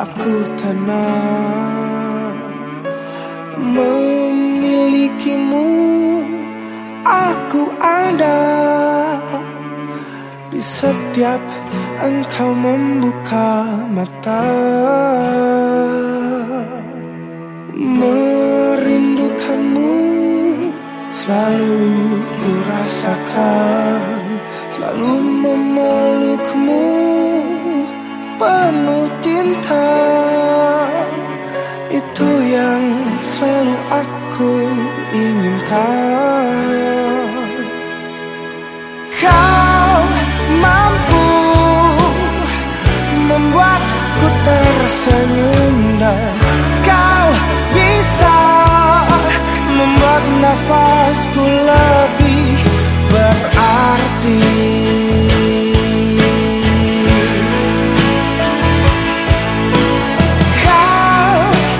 aku tenang. Memilikimu aku ada. Di setiap engkau membuka mata. Merindukanmu selalu ku rasakan Selalu inginkan Kau mampu membuatku tersenyum dan Kau bisa membuat nafasku lebih berarti.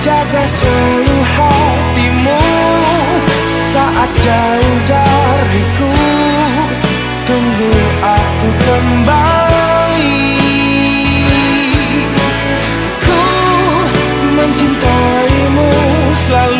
Jauh selalu Menyayangimu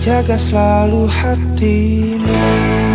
jaga selalu hatimu.